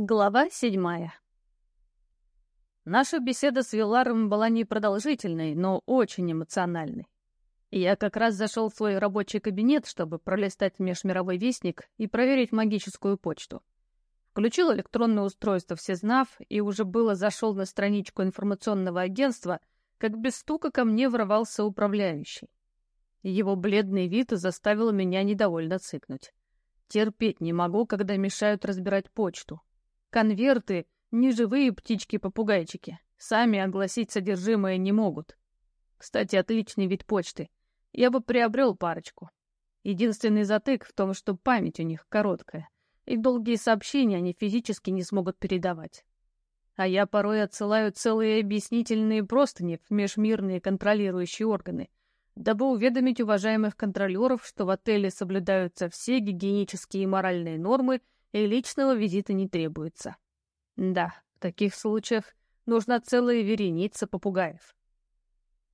Глава седьмая Наша беседа с Виларом была непродолжительной, но очень эмоциональной. Я как раз зашел в свой рабочий кабинет, чтобы пролистать межмировой вестник и проверить магическую почту. Включил электронное устройство «Всезнав» и уже было зашел на страничку информационного агентства, как без стука ко мне ворвался управляющий. Его бледный вид заставил меня недовольно цыкнуть. Терпеть не могу, когда мешают разбирать почту. Конверты — не живые птички-попугайчики. Сами огласить содержимое не могут. Кстати, отличный вид почты. Я бы приобрел парочку. Единственный затык в том, что память у них короткая, и долгие сообщения они физически не смогут передавать. А я порой отсылаю целые объяснительные простыни в межмирные контролирующие органы, дабы уведомить уважаемых контролеров, что в отеле соблюдаются все гигиенические и моральные нормы — и личного визита не требуется. Да, в таких случаях нужна целая вереница попугаев.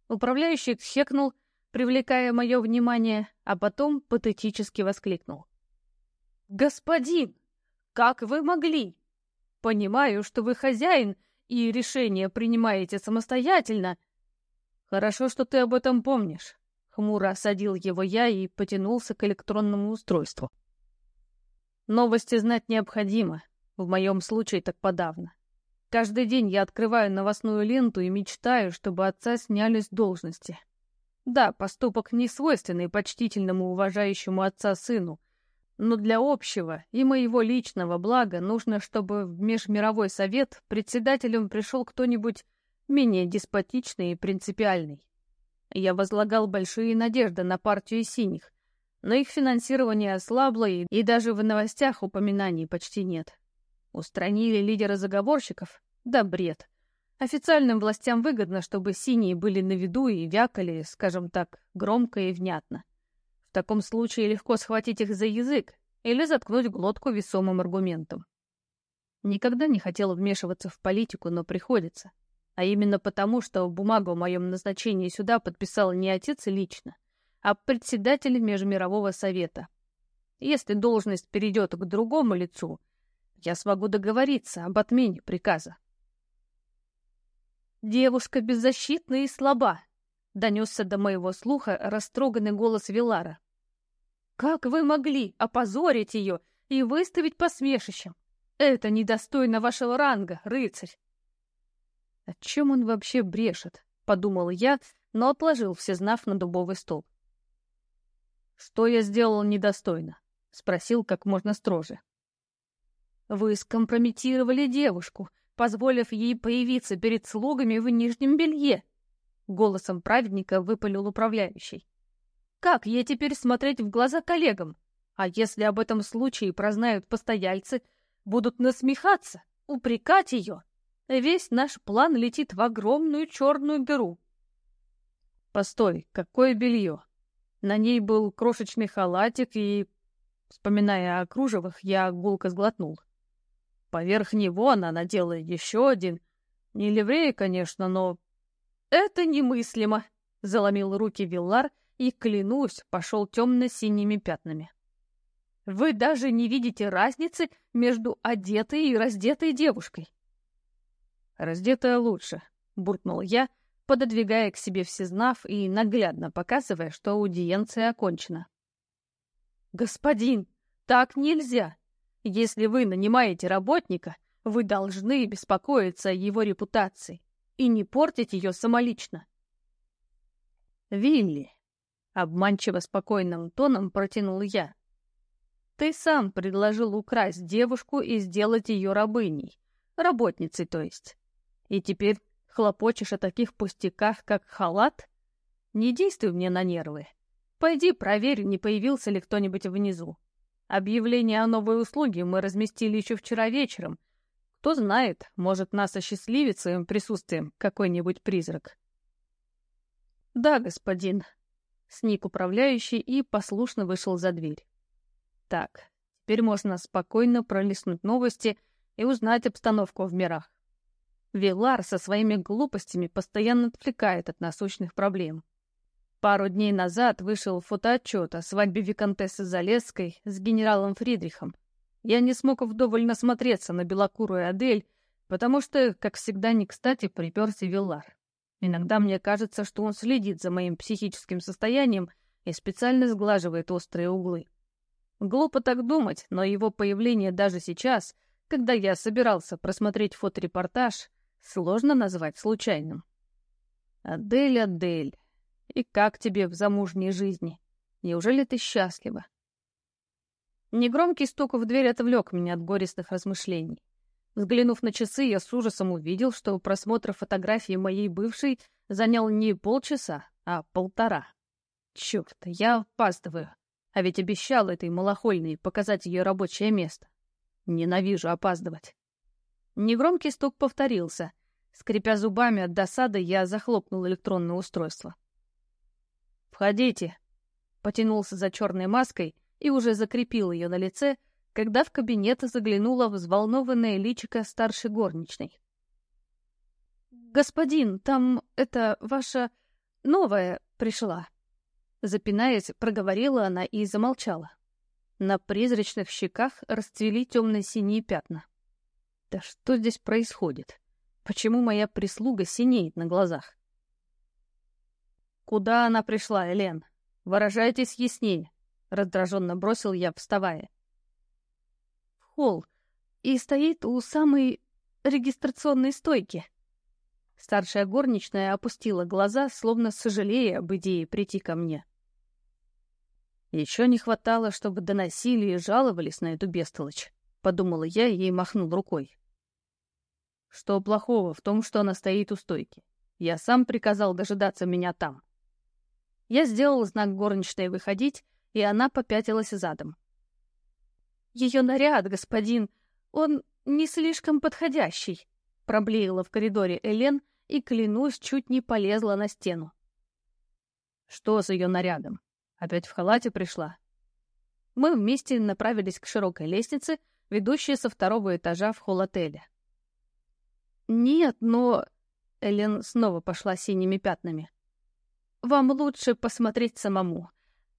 Управляющий хекнул, привлекая мое внимание, а потом патетически воскликнул. «Господин, как вы могли? Понимаю, что вы хозяин и решение принимаете самостоятельно. Хорошо, что ты об этом помнишь». Хмуро осадил его я и потянулся к электронному устройству. Новости знать необходимо, в моем случае так подавно. Каждый день я открываю новостную ленту и мечтаю, чтобы отца сняли с должности. Да, поступок не свойственный почтительному уважающему отца сыну, но для общего и моего личного блага нужно, чтобы в Межмировой совет председателем пришел кто-нибудь менее деспотичный и принципиальный. Я возлагал большие надежды на партию синих, но их финансирование ослабло, и, и даже в новостях упоминаний почти нет. Устранили лидера заговорщиков? Да бред. Официальным властям выгодно, чтобы синие были на виду и вякали, скажем так, громко и внятно. В таком случае легко схватить их за язык или заткнуть глотку весомым аргументом. Никогда не хотела вмешиваться в политику, но приходится. А именно потому, что бумагу о моем назначении сюда подписал не отец лично, а председатель Межмирового совета. Если должность перейдет к другому лицу, я смогу договориться об отмене приказа. «Девушка беззащитна и слаба», — донесся до моего слуха растроганный голос Вилара. «Как вы могли опозорить ее и выставить посмешищем? Это недостойно вашего ранга, рыцарь!» «О чем он вообще брешет?» — подумал я, но отложил все знав на дубовый стол. «Что я сделал недостойно?» — спросил как можно строже. «Вы скомпрометировали девушку, позволив ей появиться перед слугами в нижнем белье», — голосом праведника выпалил управляющий. «Как ей теперь смотреть в глаза коллегам? А если об этом случае прознают постояльцы, будут насмехаться, упрекать ее? Весь наш план летит в огромную черную дыру». «Постой, какое белье?» На ней был крошечный халатик, и, вспоминая о кружевах, я гулко сглотнул. Поверх него она надела еще один. Не ливрея, конечно, но... «Это немыслимо!» — заломил руки Виллар и, клянусь, пошел темно-синими пятнами. «Вы даже не видите разницы между одетой и раздетой девушкой!» «Раздетая лучше», — буркнул я, — пододвигая к себе всезнав и наглядно показывая, что аудиенция окончена. «Господин, так нельзя! Если вы нанимаете работника, вы должны беспокоиться о его репутации и не портить ее самолично». «Вилли», — обманчиво спокойным тоном протянул я, — «ты сам предложил украсть девушку и сделать ее рабыней, работницей, то есть. И теперь Хлопочешь о таких пустяках, как халат? Не действуй мне на нервы. Пойди проверь, не появился ли кто-нибудь внизу. Объявление о новой услуге мы разместили еще вчера вечером. Кто знает, может, нас осчастливит своим присутствием какой-нибудь призрак. Да, господин. Сник управляющий и послушно вышел за дверь. Так, теперь можно спокойно пролистнуть новости и узнать обстановку в мирах. Вилар со своими глупостями постоянно отвлекает от насущных проблем. Пару дней назад вышел фотоотчет о свадьбе виконтессы Залесской с генералом Фридрихом. Я не смог вдоволь насмотреться на белокурую Адель, потому что, как всегда, не кстати приперся Виллар. Иногда мне кажется, что он следит за моим психическим состоянием и специально сглаживает острые углы. Глупо так думать, но его появление даже сейчас, когда я собирался просмотреть фоторепортаж, сложно назвать случайным. «Адель, Адель, и как тебе в замужней жизни? Неужели ты счастлива?» Негромкий стук в дверь отвлек меня от горестных размышлений. Взглянув на часы, я с ужасом увидел, что просмотр фотографии моей бывшей занял не полчаса, а полтора. Черт, я опаздываю. А ведь обещал этой малохольной показать ее рабочее место. Ненавижу опаздывать. Негромкий стук повторился. Скрипя зубами от досады, я захлопнул электронное устройство. «Входите!» Потянулся за черной маской и уже закрепил ее на лице, когда в кабинет заглянула взволнованная личико старшей горничной. «Господин, там это ваша новая пришла». Запинаясь, проговорила она и замолчала. На призрачных щеках расцвели темно-синие пятна. «Да что здесь происходит? Почему моя прислуга синеет на глазах?» «Куда она пришла, Элен? Выражайтесь яснее», — раздраженно бросил я, вставая. «В холл. И стоит у самой регистрационной стойки». Старшая горничная опустила глаза, словно сожалея об идее прийти ко мне. Еще не хватало, чтобы доносили и жаловались на эту бестолочь, — подумала я и махнул рукой. Что плохого в том, что она стоит у стойки? Я сам приказал дожидаться меня там. Я сделал знак горничной выходить, и она попятилась задом. «Ее наряд, господин, он не слишком подходящий», — проблеяла в коридоре Элен и, клянусь, чуть не полезла на стену. «Что с ее нарядом? Опять в халате пришла?» Мы вместе направились к широкой лестнице, ведущей со второго этажа в холл отеля. «Нет, но...» Элен снова пошла синими пятнами. Вам лучше посмотреть самому.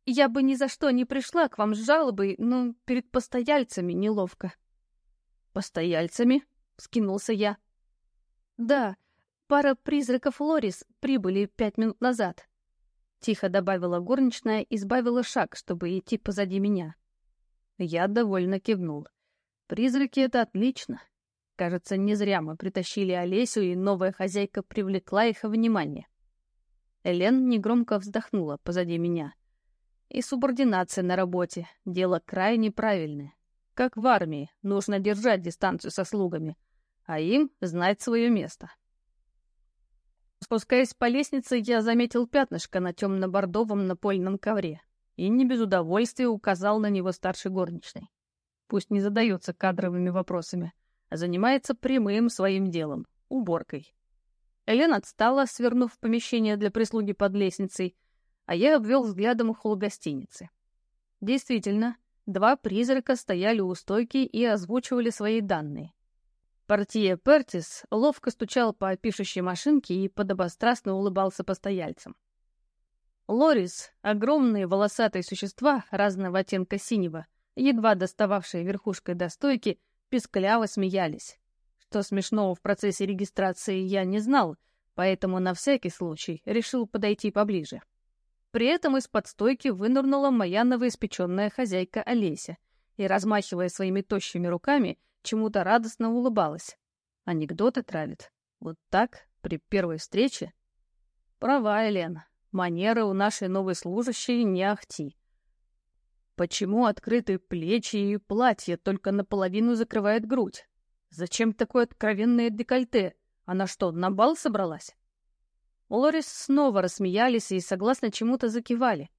Я бы ни за что не пришла к вам с жалобой, но перед постояльцами неловко. «Постояльцами?» — скинулся я. «Да, пара призраков Лорис прибыли пять минут назад», — тихо добавила горничная и сбавила шаг, чтобы идти позади меня. Я довольно кивнул. «Призраки — это отлично. Кажется, не зря мы притащили Олесю, и новая хозяйка привлекла их внимание. Элен негромко вздохнула позади меня. И субординация на работе — дело крайне правильное. Как в армии, нужно держать дистанцию со слугами, а им знать свое место. Спускаясь по лестнице, я заметил пятнышко на темно-бордовом напольном ковре и не без удовольствия указал на него старшей горничной. Пусть не задается кадровыми вопросами, занимается прямым своим делом — уборкой. Элен отстала, свернув помещение для прислуги под лестницей, а я обвел взглядом холл гостиницы. Действительно, два призрака стояли у стойки и озвучивали свои данные. Портье Пертис ловко стучал по пишущей машинке и подобострастно улыбался постояльцам. Лорис, огромные волосатые существа разного оттенка синего, едва достававшие верхушкой до стойки, пискляво смеялись. Что смешного в процессе регистрации я не знал, поэтому на всякий случай решил подойти поближе. При этом из-под стойки вынырнула моя новоиспеченная хозяйка Олеся и, размахивая своими тощими руками, чему-то радостно улыбалась. Анекдоты травит. Вот так, при первой встрече? Права, Елена. Манеры у нашей новой служащей не ахти. Почему открытые плечи и платье только наполовину закрывает грудь? Зачем такое откровенное декольте? Она что, на бал собралась? Лорис снова рассмеялись и согласно чему-то закивали.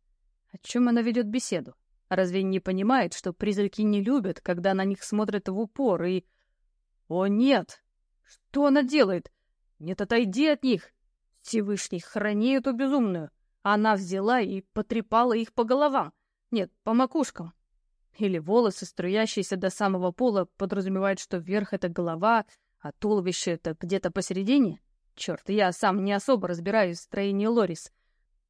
О чем она ведет беседу? Разве не понимает, что призраки не любят, когда на них смотрят в упор и... О, нет! Что она делает? Нет, отойди от них! Всевышний, храни эту безумную! Она взяла и потрепала их по головам. Нет, по макушкам. Или волосы, струящиеся до самого пола, подразумевают, что вверх — это голова, а туловище — это где-то посередине? Черт, я сам не особо разбираюсь в строении Лорис.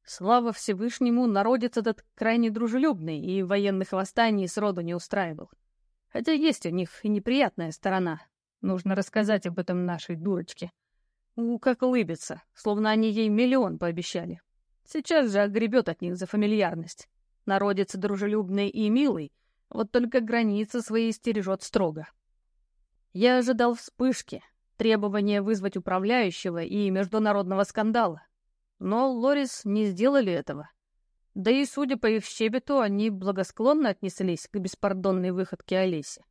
Слава Всевышнему, народец этот крайне дружелюбный и военных восстаний сроду не устраивал. Хотя есть у них и неприятная сторона. Нужно рассказать об этом нашей дурочке. У, как улыбится, словно они ей миллион пообещали. Сейчас же огребет от них за фамильярность. Народец дружелюбный и милый, вот только границы свои стережет строго. Я ожидал вспышки, требования вызвать управляющего и международного скандала. Но Лорис не сделали этого. Да и, судя по их щебету, они благосклонно отнеслись к беспардонной выходке Олеси.